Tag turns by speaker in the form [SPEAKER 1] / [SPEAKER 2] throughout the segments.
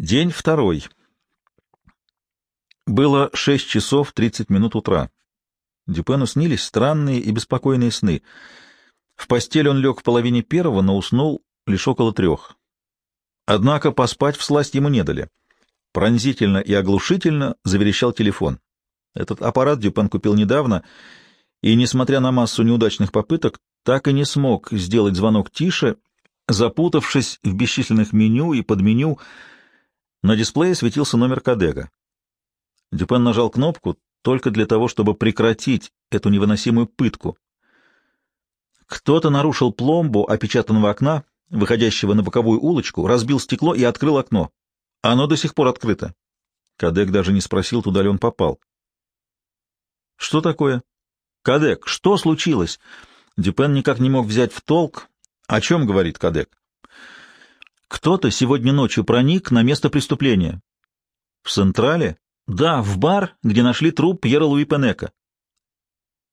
[SPEAKER 1] День второй. Было шесть часов тридцать минут утра. Дюпену снились странные и беспокойные сны. В постель он лег в половине первого, но уснул лишь около трех. Однако поспать всласть ему не дали. Пронзительно и оглушительно заверещал телефон. Этот аппарат Дюпен купил недавно, и, несмотря на массу неудачных попыток, так и не смог сделать звонок тише, запутавшись в бесчисленных меню и подменю. На дисплее светился номер Кадега. Дюпен нажал кнопку только для того, чтобы прекратить эту невыносимую пытку. Кто-то нарушил пломбу опечатанного окна, выходящего на боковую улочку, разбил стекло и открыл окно. Оно до сих пор открыто. Кадек даже не спросил, туда ли он попал. «Что такое?» «Кадек, что случилось?» Дюпен никак не мог взять в толк. «О чем говорит Кадек?» «Кто-то сегодня ночью проник на место преступления». «В Централе?» «Да, в бар, где нашли труп Пьера Луи Пенека».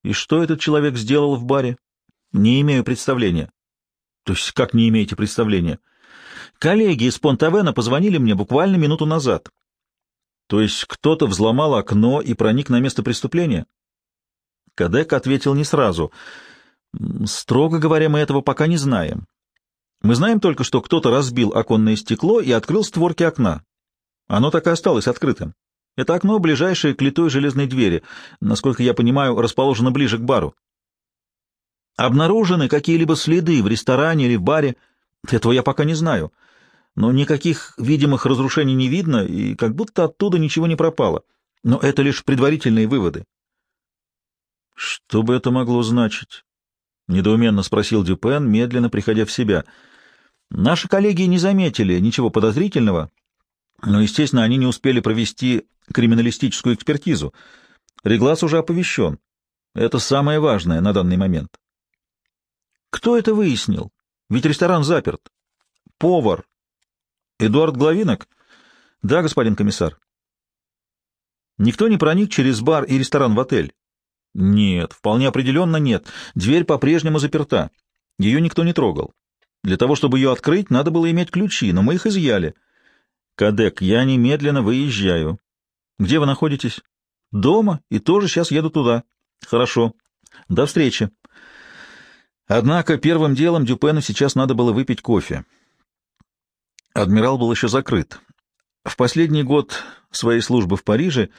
[SPEAKER 1] «И что этот человек сделал в баре?» «Не имею представления». «То есть как не имеете представления?» «Коллеги из Понтавена позвонили мне буквально минуту назад». «То есть кто-то взломал окно и проник на место преступления?» Кадек ответил не сразу. «Строго говоря, мы этого пока не знаем. Мы знаем только, что кто-то разбил оконное стекло и открыл створки окна. Оно так и осталось открытым. Это окно, ближайшее к литой железной двери, насколько я понимаю, расположено ближе к бару. Обнаружены какие-либо следы в ресторане или в баре? Этого я пока не знаю. Но никаких видимых разрушений не видно, и как будто оттуда ничего не пропало. Но это лишь предварительные выводы. Что бы это могло значить? Недоуменно спросил Дюпен, медленно приходя в себя. Наши коллеги не заметили ничего подозрительного, но, естественно, они не успели провести криминалистическую экспертизу. Реглас уже оповещен. Это самое важное на данный момент. Кто это выяснил? Ведь ресторан заперт. Повар. Эдуард Главинок? Да, господин комиссар. Никто не проник через бар и ресторан в отель. Нет, вполне определенно нет. Дверь по-прежнему заперта. Ее никто не трогал. Для того, чтобы ее открыть, надо было иметь ключи, но мы их изъяли. Кадек, я немедленно выезжаю. Где вы находитесь? Дома, и тоже сейчас еду туда. Хорошо. До встречи. Однако первым делом Дюпену сейчас надо было выпить кофе. Адмирал был еще закрыт. В последний год своей службы в Париже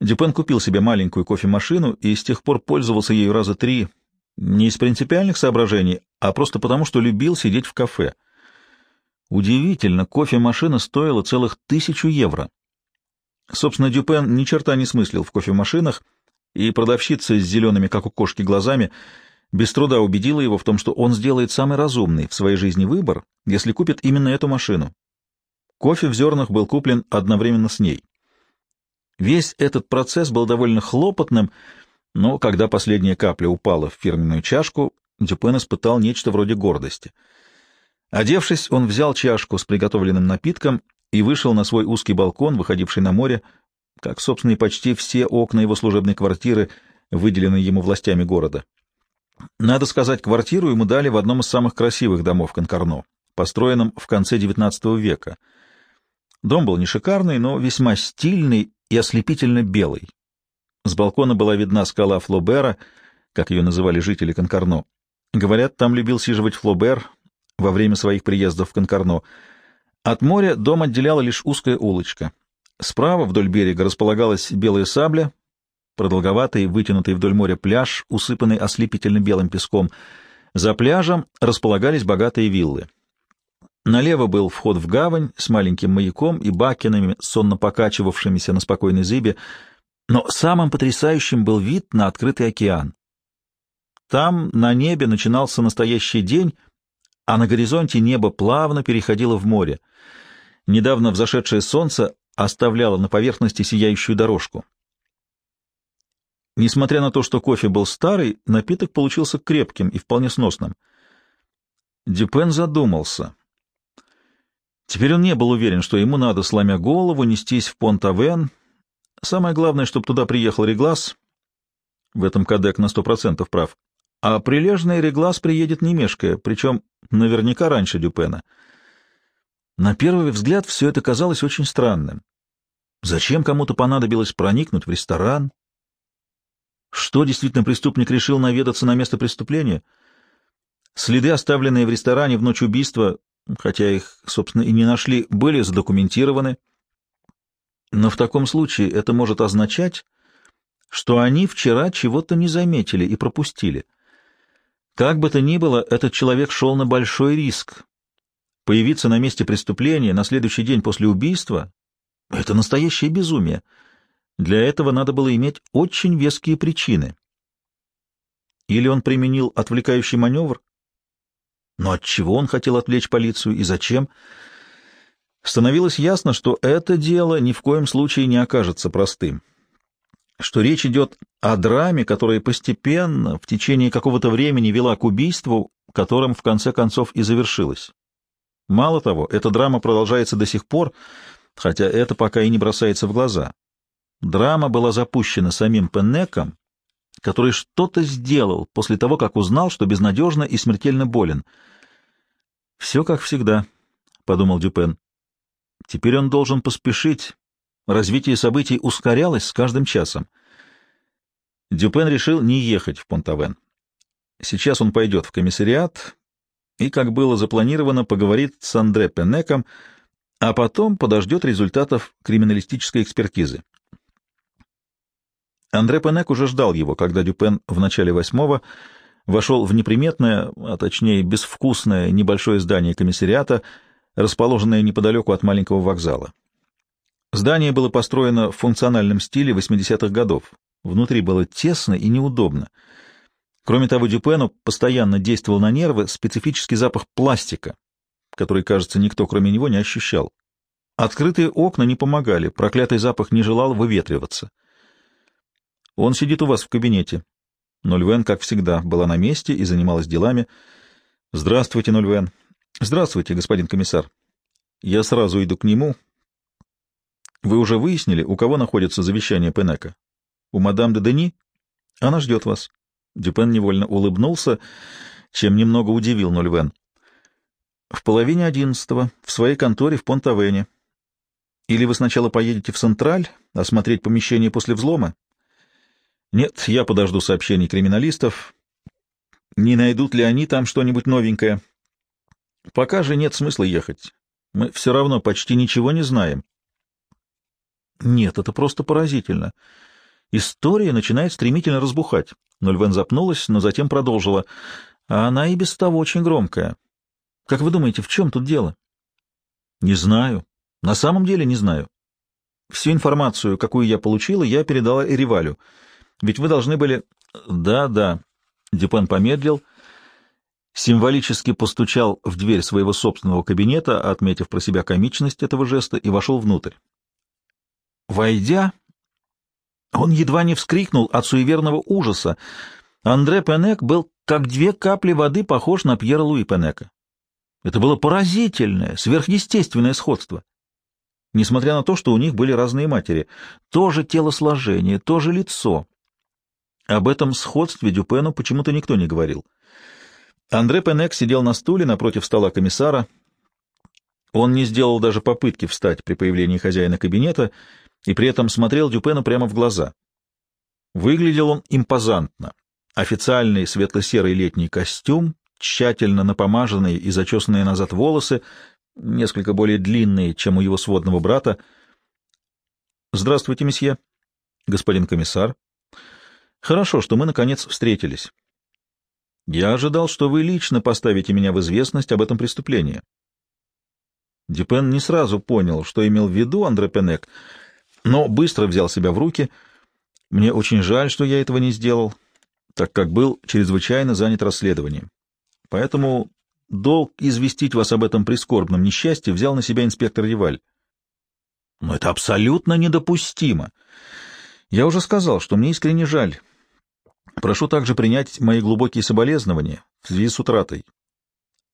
[SPEAKER 1] Дюпен купил себе маленькую кофемашину и с тех пор пользовался ею раза три, не из принципиальных соображений, а просто потому, что любил сидеть в кафе. Удивительно, кофемашина стоила целых тысячу евро. Собственно, Дюпен ни черта не смыслил в кофемашинах, и продавщица с зелеными, как у кошки, глазами без труда убедила его в том, что он сделает самый разумный в своей жизни выбор, если купит именно эту машину. Кофе в зернах был куплен одновременно с ней. Весь этот процесс был довольно хлопотным, но когда последняя капля упала в фирменную чашку, Дюпен испытал нечто вроде гордости. Одевшись, он взял чашку с приготовленным напитком и вышел на свой узкий балкон, выходивший на море, как, собственно, и почти все окна его служебной квартиры, выделенные ему властями города. Надо сказать, квартиру ему дали в одном из самых красивых домов Конкарно, построенном в конце XIX века. Дом был не шикарный, но весьма стильный и ослепительно белый. С балкона была видна скала Флобера, как ее называли жители Конкарно. Говорят, там любил сиживать Флобер во время своих приездов в Конкарно. От моря дом отделяла лишь узкая улочка. Справа вдоль берега располагалась белая сабля, продолговатый, вытянутый вдоль моря пляж, усыпанный ослепительно белым песком. За пляжем располагались богатые виллы. Налево был вход в гавань с маленьким маяком и бакенами, сонно покачивавшимися на спокойной зыбе, но самым потрясающим был вид на открытый океан. Там на небе начинался настоящий день, а на горизонте небо плавно переходило в море. Недавно взошедшее солнце оставляло на поверхности сияющую дорожку. Несмотря на то, что кофе был старый, напиток получился крепким и вполне сносным. Дюпен задумался. Теперь он не был уверен, что ему надо, сломя голову, нестись в Понт-Авен. Самое главное, чтобы туда приехал Реглас. В этом Кадек на сто процентов прав. А прилежный Реглас приедет не мешкая, причем наверняка раньше Дюпена. На первый взгляд все это казалось очень странным. Зачем кому-то понадобилось проникнуть в ресторан? Что действительно преступник решил наведаться на место преступления? Следы, оставленные в ресторане в ночь убийства, хотя их, собственно, и не нашли, были задокументированы. Но в таком случае это может означать, что они вчера чего-то не заметили и пропустили. Как бы то ни было, этот человек шел на большой риск. Появиться на месте преступления на следующий день после убийства — это настоящее безумие. Для этого надо было иметь очень веские причины. Или он применил отвлекающий маневр? Но от чего он хотел отвлечь полицию и зачем? Становилось ясно, что это дело ни в коем случае не окажется простым что речь идет о драме, которая постепенно, в течение какого-то времени вела к убийству, которым в конце концов и завершилась. Мало того, эта драма продолжается до сих пор, хотя это пока и не бросается в глаза. Драма была запущена самим Пеннеком, который что-то сделал после того, как узнал, что безнадежно и смертельно болен. «Все как всегда», — подумал Дюпен. «Теперь он должен поспешить, Развитие событий ускорялось с каждым часом. Дюпен решил не ехать в Понтавен. Сейчас он пойдет в комиссариат и, как было запланировано, поговорит с Андре Пенеком, а потом подождет результатов криминалистической экспертизы. Андре Пенек уже ждал его, когда Дюпен в начале восьмого вошел в неприметное, а точнее безвкусное небольшое здание комиссариата, расположенное неподалеку от маленького вокзала. Здание было построено в функциональном стиле 80-х годов. Внутри было тесно и неудобно. Кроме того, Дюпену постоянно действовал на нервы специфический запах пластика, который, кажется, никто кроме него не ощущал. Открытые окна не помогали, проклятый запах не желал выветриваться. «Он сидит у вас в кабинете». Нольвен, как всегда, была на месте и занималась делами. «Здравствуйте, Нольвен». «Здравствуйте, господин комиссар». «Я сразу иду к нему, вы уже выяснили, у кого находится завещание Пенека? У мадам де Дени? Она ждет вас. Дюпен невольно улыбнулся, чем немного удивил Нольвен. В половине одиннадцатого, в своей конторе в Понтавене. Или вы сначала поедете в Централь, осмотреть помещение после взлома? Нет, я подожду сообщений криминалистов. Не найдут ли они там что-нибудь новенькое? Пока же нет смысла ехать. Мы все равно почти ничего не знаем. Нет, это просто поразительно. История начинает стремительно разбухать. Нольвен запнулась, но затем продолжила. А она и без того очень громкая. Как вы думаете, в чем тут дело? Не знаю. На самом деле не знаю. Всю информацию, какую я получила, я передала Эривалю. Ведь вы должны были... Да, да. Дюпен помедлил, символически постучал в дверь своего собственного кабинета, отметив про себя комичность этого жеста, и вошел внутрь. Войдя, он едва не вскрикнул от суеверного ужаса. Андре Пенек был как две капли воды похож на Пьера Луи Пенека. Это было поразительное, сверхъестественное сходство. Несмотря на то, что у них были разные матери, то же телосложение, то же лицо. Об этом сходстве Дюпену почему-то никто не говорил. Андре Пенек сидел на стуле напротив стола комиссара. Он не сделал даже попытки встать при появлении хозяина кабинета и при этом смотрел Дюпену прямо в глаза. Выглядел он импозантно. Официальный светло-серый летний костюм, тщательно напомаженные и зачесанные назад волосы, несколько более длинные, чем у его сводного брата. «Здравствуйте, месье». «Господин комиссар». «Хорошо, что мы, наконец, встретились. Я ожидал, что вы лично поставите меня в известность об этом преступлении». Дюпен не сразу понял, что имел в виду Андре Пенек — но быстро взял себя в руки. Мне очень жаль, что я этого не сделал, так как был чрезвычайно занят расследованием. Поэтому долг известить вас об этом прискорбном несчастье взял на себя инспектор Реваль. Но это абсолютно недопустимо. Я уже сказал, что мне искренне жаль. Прошу также принять мои глубокие соболезнования в связи с утратой.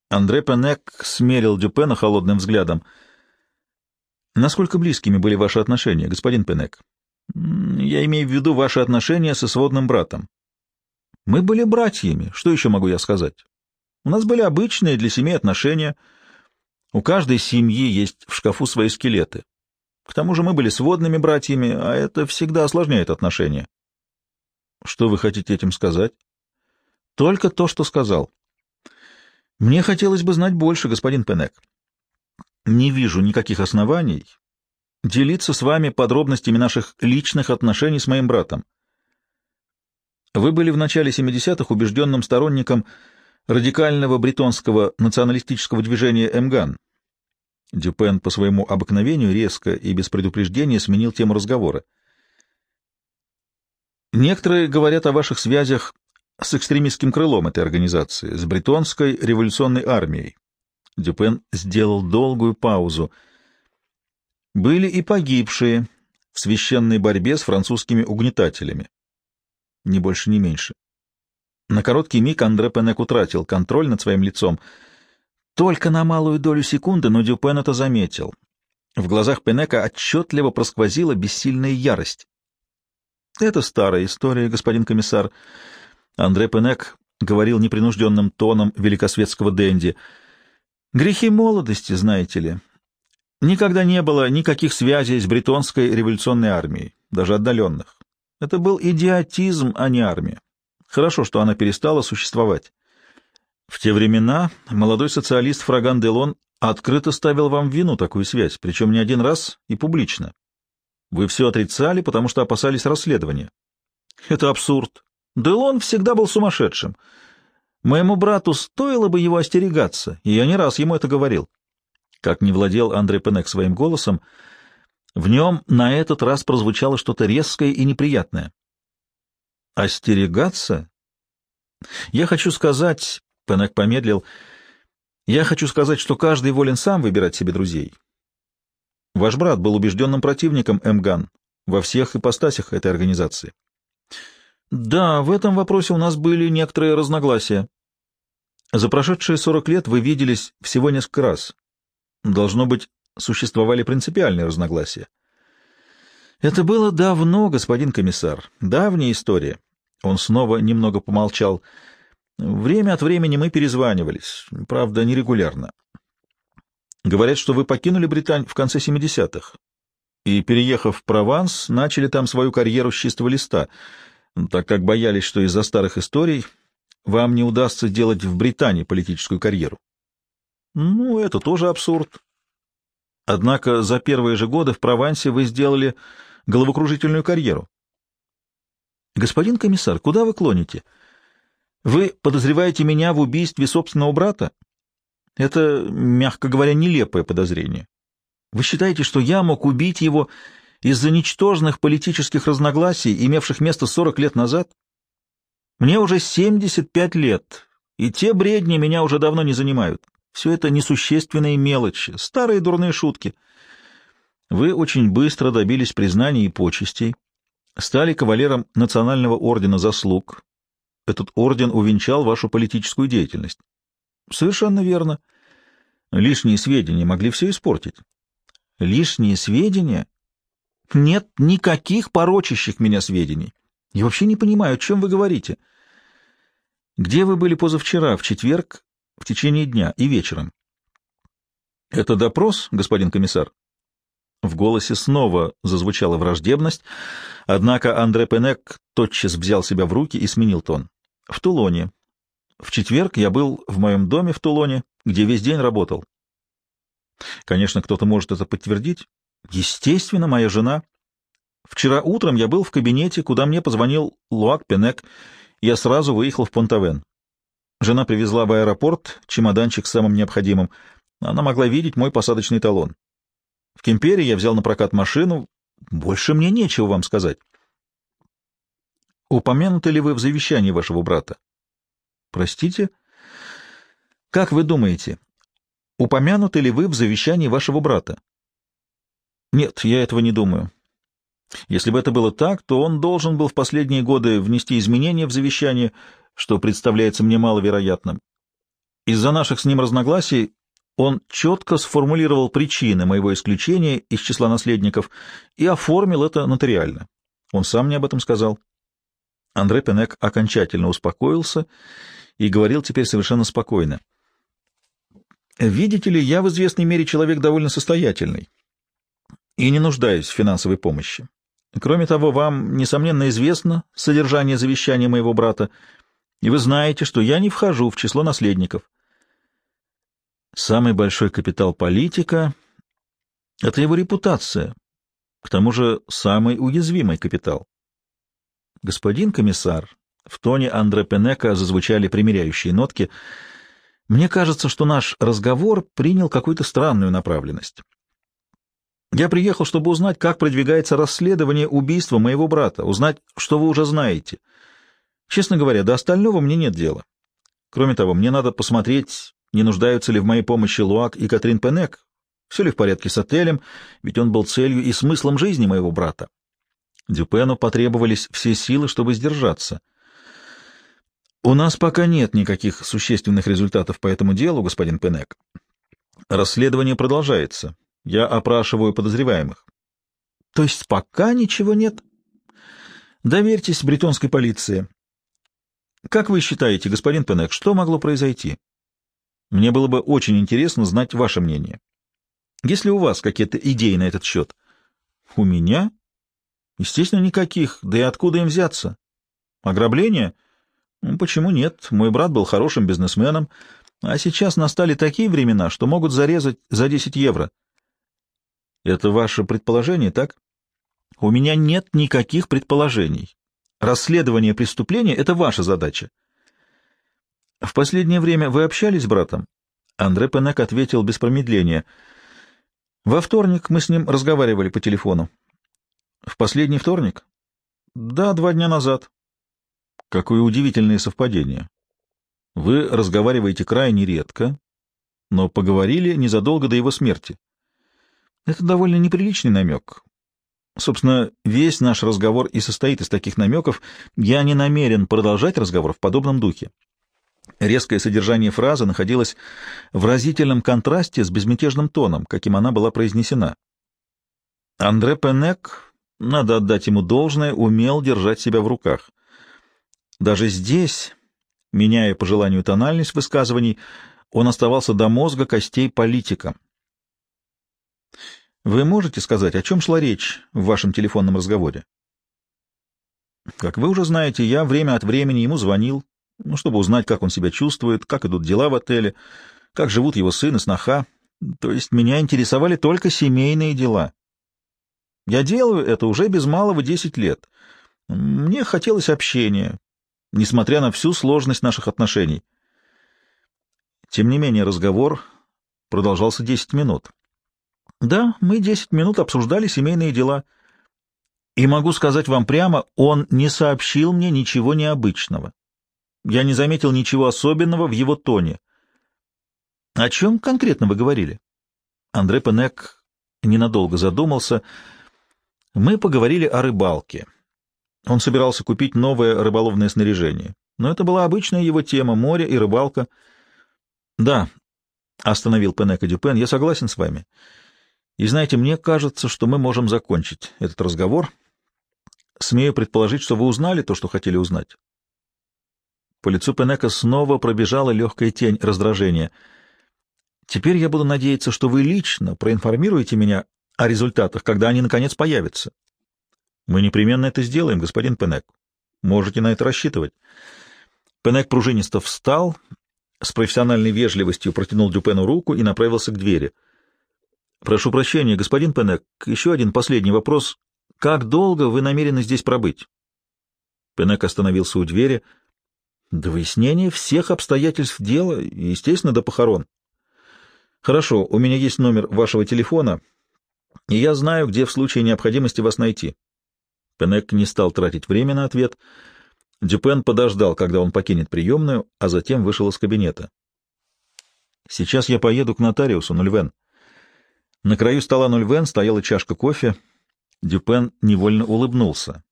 [SPEAKER 1] Андре Пенек смерил Дюпена холодным взглядом — Насколько близкими были ваши отношения, господин Пенек? Я имею в виду ваши отношения со сводным братом. Мы были братьями, что еще могу я сказать? У нас были обычные для семьи отношения. У каждой семьи есть в шкафу свои скелеты. К тому же мы были сводными братьями, а это всегда осложняет отношения. Что вы хотите этим сказать? Только то, что сказал. Мне хотелось бы знать больше, господин Пенек. Не вижу никаких оснований делиться с вами подробностями наших личных отношений с моим братом. Вы были в начале 70-х убежденным сторонником радикального бретонского националистического движения «Эмган». Дюпен по своему обыкновению резко и без предупреждения сменил тему разговора. Некоторые говорят о ваших связях с экстремистским крылом этой организации, с бретонской революционной армией. Дюпен сделал долгую паузу. Были и погибшие в священной борьбе с французскими угнетателями. Ни больше, ни меньше. На короткий миг Андре Пенек утратил контроль над своим лицом. Только на малую долю секунды, но Дюпен это заметил. В глазах Пенека отчетливо просквозила бессильная ярость. «Это старая история, господин комиссар», Андре Пенек говорил непринужденным тоном великосветского денди. «Грехи молодости, знаете ли. Никогда не было никаких связей с бретонской революционной армией, даже отдаленных. Это был идиотизм, а не армия. Хорошо, что она перестала существовать. В те времена молодой социалист Фраган Делон открыто ставил вам вину такую связь, причем не один раз и публично. Вы все отрицали, потому что опасались расследования. Это абсурд. Делон всегда был сумасшедшим. Моему брату стоило бы его остерегаться, и я не раз ему это говорил. Как не владел Андрей Пенек своим голосом, в нем на этот раз прозвучало что-то резкое и неприятное. «Остерегаться? Я хочу сказать...» — Пенек помедлил. «Я хочу сказать, что каждый волен сам выбирать себе друзей. Ваш брат был убежденным противником МГАН во всех ипостасях этой организации. Да, в этом вопросе у нас были некоторые разногласия. За прошедшие сорок лет вы виделись всего несколько раз. Должно быть, существовали принципиальные разногласия. Это было давно, господин комиссар, давняя история. Он снова немного помолчал. Время от времени мы перезванивались, правда, нерегулярно. Говорят, что вы покинули Британь в конце 70-х и, переехав в Прованс, начали там свою карьеру с чистого листа — так как боялись, что из-за старых историй вам не удастся сделать в Британии политическую карьеру. Ну, это тоже абсурд. Однако за первые же годы в Провансе вы сделали головокружительную карьеру. Господин комиссар, куда вы клоните? Вы подозреваете меня в убийстве собственного брата? Это, мягко говоря, нелепое подозрение. Вы считаете, что я мог убить его из-за ничтожных политических разногласий, имевших место 40 лет назад? Мне уже 75 лет, и те бредни меня уже давно не занимают. Все это несущественные мелочи, старые дурные шутки. Вы очень быстро добились признания и почестей, стали кавалером Национального ордена заслуг. Этот орден увенчал вашу политическую деятельность. Совершенно верно. Лишние сведения могли все испортить. Лишние сведения нет никаких порочащих меня сведений. Я вообще не понимаю, о чем вы говорите. Где вы были позавчера, в четверг, в течение дня и вечером? Это допрос, господин комиссар? В голосе снова зазвучала враждебность, однако Андре Пенек тотчас взял себя в руки и сменил тон. В Тулоне. В четверг я был в моем доме в Тулоне, где весь день работал. Конечно, кто-то может это подтвердить. Естественно, моя жена. Вчера утром я был в кабинете, куда мне позвонил Луак Пенек. Я сразу выехал в Понтавен. Жена привезла в аэропорт чемоданчик с самым необходимым. Она могла видеть мой посадочный талон. В Кемпере я взял на прокат машину. Больше мне нечего вам сказать. Упомянуты ли вы в завещании вашего брата? Простите? Как вы думаете, упомянуты ли вы в завещании вашего брата? Нет, я этого не думаю. Если бы это было так, то он должен был в последние годы внести изменения в завещание, что представляется мне маловероятным. Из-за наших с ним разногласий он четко сформулировал причины моего исключения из числа наследников и оформил это нотариально. Он сам мне об этом сказал. Андре Пенек окончательно успокоился и говорил теперь совершенно спокойно. Видите ли, я в известной мере человек довольно состоятельный и не нуждаюсь в финансовой помощи. Кроме того, вам, несомненно, известно содержание завещания моего брата, и вы знаете, что я не вхожу в число наследников. Самый большой капитал политика — это его репутация, к тому же самый уязвимый капитал. Господин комиссар, в тоне Андре Пенека зазвучали примиряющие нотки. Мне кажется, что наш разговор принял какую-то странную направленность. Я приехал, чтобы узнать, как продвигается расследование убийства моего брата, узнать, что вы уже знаете. Честно говоря, до остального мне нет дела. Кроме того, мне надо посмотреть, не нуждаются ли в моей помощи Луак и Катрин Пенек, все ли в порядке с отелем, ведь он был целью и смыслом жизни моего брата. Дюпену потребовались все силы, чтобы сдержаться. У нас пока нет никаких существенных результатов по этому делу, господин Пенек. Расследование продолжается. Я опрашиваю подозреваемых. То есть пока ничего нет? Доверьтесь бритонской полиции. Как вы считаете, господин Пенек, что могло произойти? Мне было бы очень интересно знать ваше мнение. Есть ли у вас какие-то идеи на этот счет? У меня? Естественно, никаких. Да и откуда им взяться? Ограбление? — почему нет? Мой брат был хорошим бизнесменом, а сейчас настали такие времена, что могут зарезать за 10 евро. Это ваше предположение, так? У меня нет никаких предположений. Расследование преступления — это ваша задача. В последнее время вы общались с братом? Андре Пенек ответил без промедления. Во вторник мы с ним разговаривали по телефону. В последний вторник? Да, два дня назад. Какое удивительное совпадение. Вы разговариваете крайне редко, но поговорили незадолго до его смерти. Это довольно неприличный намек. Собственно, весь наш разговор и состоит из таких намеков. Я не намерен продолжать разговор в подобном духе. Резкое содержание фразы находилось в разительном контрасте с безмятежным тоном, каким она была произнесена. Андре Пенек, надо отдать ему должное, умел держать себя в руках. Даже здесь, меняя по желанию тональность высказываний, он оставался до мозга костей политиком. Вы можете сказать, о чем шла речь в вашем телефонном разговоре? Как вы уже знаете, я время от времени ему звонил, ну, чтобы узнать, как он себя чувствует, как идут дела в отеле, как живут его сын и сноха. То есть меня интересовали только семейные дела. Я делаю это уже без малого десять лет. Мне хотелось общения, несмотря на всю сложность наших отношений. Тем не менее, разговор продолжался десять минут. Да, мы десять минут обсуждали семейные дела. И могу сказать вам прямо, он не сообщил мне ничего необычного. Я не заметил ничего особенного в его тоне. О чем конкретно вы говорили? Андре Пенек ненадолго задумался. Мы поговорили о рыбалке. Он собирался купить новое рыболовное снаряжение. Но это была обычная его тема — море и рыбалка. — Да, — остановил Пенека Дюпен, — я согласен с вами. И знаете, мне кажется, что мы можем закончить этот разговор. Смею предположить, что вы узнали то, что хотели узнать. По лицу Пенека снова пробежала легкая тень раздражения. Теперь я буду надеяться, что вы лично проинформируете меня о результатах, когда они, наконец, появятся. Мы непременно это сделаем, господин Пенек. Можете на это рассчитывать. Пенек пружинисто встал, с профессиональной вежливостью протянул Дюпену руку и направился к двери. Прошу прощения, господин Пенек, еще один последний вопрос. Как долго вы намерены здесь пробыть? Пенек остановился у двери. До выяснения всех обстоятельств дела, естественно, до похорон. Хорошо, у меня есть номер вашего телефона, и я знаю, где в случае необходимости вас найти. Пенек не стал тратить время на ответ. Дюпен подождал, когда он покинет приемную, а затем вышел из кабинета. «Сейчас я поеду к нотариусу, Нульвен». На краю стола Нульвен стояла чашка кофе. Дюпен невольно улыбнулся.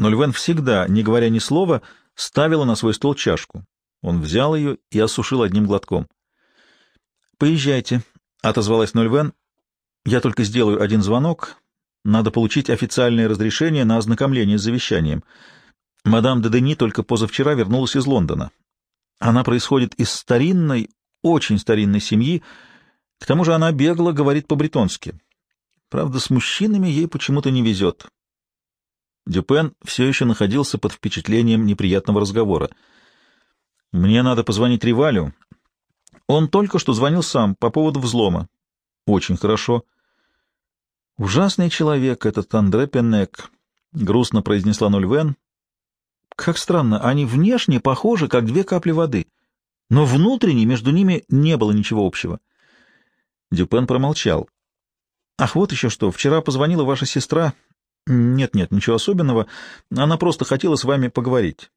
[SPEAKER 1] Нульвен всегда, не говоря ни слова, ставила на свой стол чашку. Он взял ее и осушил одним глотком. «Поезжайте», — отозвалась Нульвен. «Я только сделаю один звонок, надо получить официальное разрешение на ознакомление с завещанием. Мадам де Дени только позавчера вернулась из Лондона. Она происходит из старинной, очень старинной семьи, к тому же она бегло говорит по-бретонски. Правда, с мужчинами ей почему-то не везет. Дюпен все еще находился под впечатлением неприятного разговора. «Мне надо позвонить Ривалю. Он только что звонил сам по поводу взлома». «Очень хорошо». «Ужасный человек этот Андре Пенек», — грустно произнесла Нольвен. «Как странно, они внешне похожи, как две капли воды, но внутренне между ними не было ничего общего». Дюпен промолчал. «Ах, вот еще что. Вчера позвонила ваша сестра. Нет-нет, ничего особенного. Она просто хотела с вами поговорить.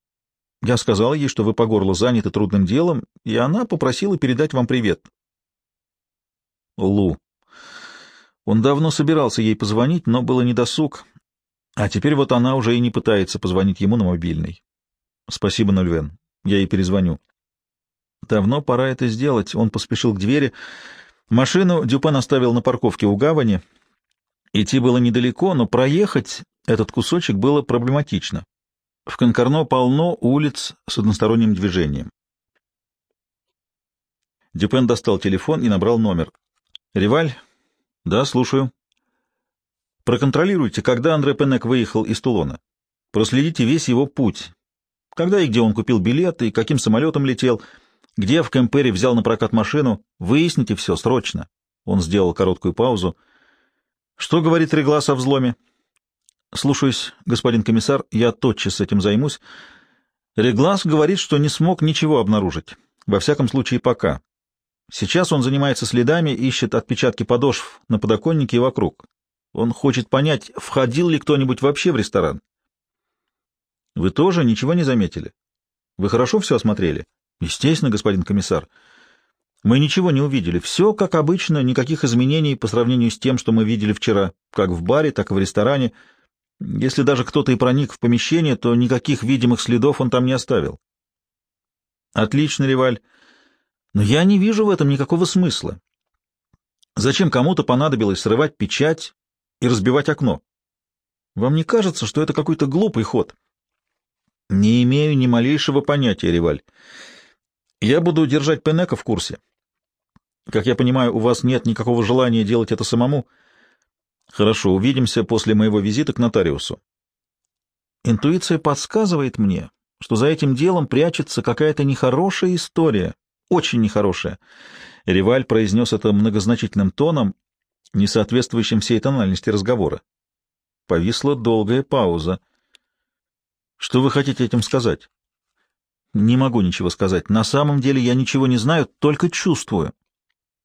[SPEAKER 1] Я сказал ей, что вы по горло заняты трудным делом, и она попросила передать вам привет». Лу. Он давно собирался ей позвонить, но было недосуг. А теперь вот она уже и не пытается позвонить ему на мобильный. Спасибо, Нольвен. Я ей перезвоню. Давно пора это сделать. Он поспешил к двери. Машину Дюпен оставил на парковке у гавани. Идти было недалеко, но проехать этот кусочек было проблематично. В Конкорно полно улиц с односторонним движением. Дюпен достал телефон и набрал номер. «Риваль, да, слушаю. Проконтролируйте, когда Андре Пенек выехал из Тулона. Проследите весь его путь. Когда и где он купил билеты, и каким самолетом летел, где в Кемпере взял на прокат машину. Выясните все срочно. Он сделал короткую паузу. Что говорит Реглас о взломе? Слушаюсь, господин комиссар, я тотчас этим займусь. Реглас говорит, что не смог ничего обнаружить. Во всяком случае, пока. Сейчас он занимается следами, ищет отпечатки подошв на подоконнике и вокруг. Он хочет понять, входил ли кто-нибудь вообще в ресторан. Вы тоже ничего не заметили? Вы хорошо все осмотрели? Естественно, господин комиссар. Мы ничего не увидели. Все как обычно, никаких изменений по сравнению с тем, что мы видели вчера, как в баре, так и в ресторане. Если даже кто-то и проник в помещение, то никаких видимых следов он там не оставил. Отлично, Реваль. Но я не вижу в этом никакого смысла. Зачем кому-то понадобилось срывать печать и разбивать окно? Вам не кажется, что это какой-то глупый ход? Не имею ни малейшего понятия, Реваль. Я буду держать Пенека в курсе. Как я понимаю, у вас нет никакого желания делать это самому. Хорошо, увидимся после моего визита к нотариусу. Интуиция подсказывает мне, что за этим делом прячется какая-то нехорошая история, очень нехорошее. Реваль произнес это многозначительным тоном, не соответствующим всей тональности разговора. Повисла долгая пауза. «Что вы хотите этим сказать?» «Не могу ничего сказать. На самом деле я ничего не знаю, только чувствую».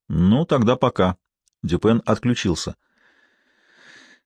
[SPEAKER 1] «Ну, тогда пока». Дюпен отключился.